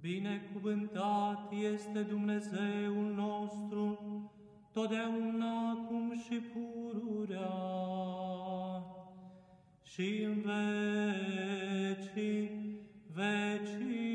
Binecuvântat este Dumnezeul nostru, totdeauna acum și pururea și în vecii vecii.